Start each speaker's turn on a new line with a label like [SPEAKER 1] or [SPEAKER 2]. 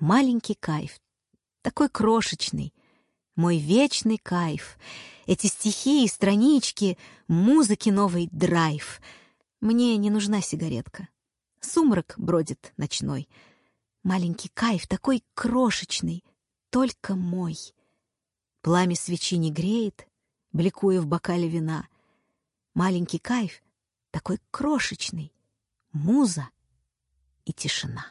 [SPEAKER 1] Маленький кайф, такой крошечный, мой вечный кайф. Эти стихи и странички, музыки новый драйв. Мне не нужна сигаретка. Сумрак бродит ночной. Маленький кайф, такой крошечный, только мой. Пламя свечи не греет, бликуя в бокале вина. Маленький кайф, такой крошечный, муза и тишина.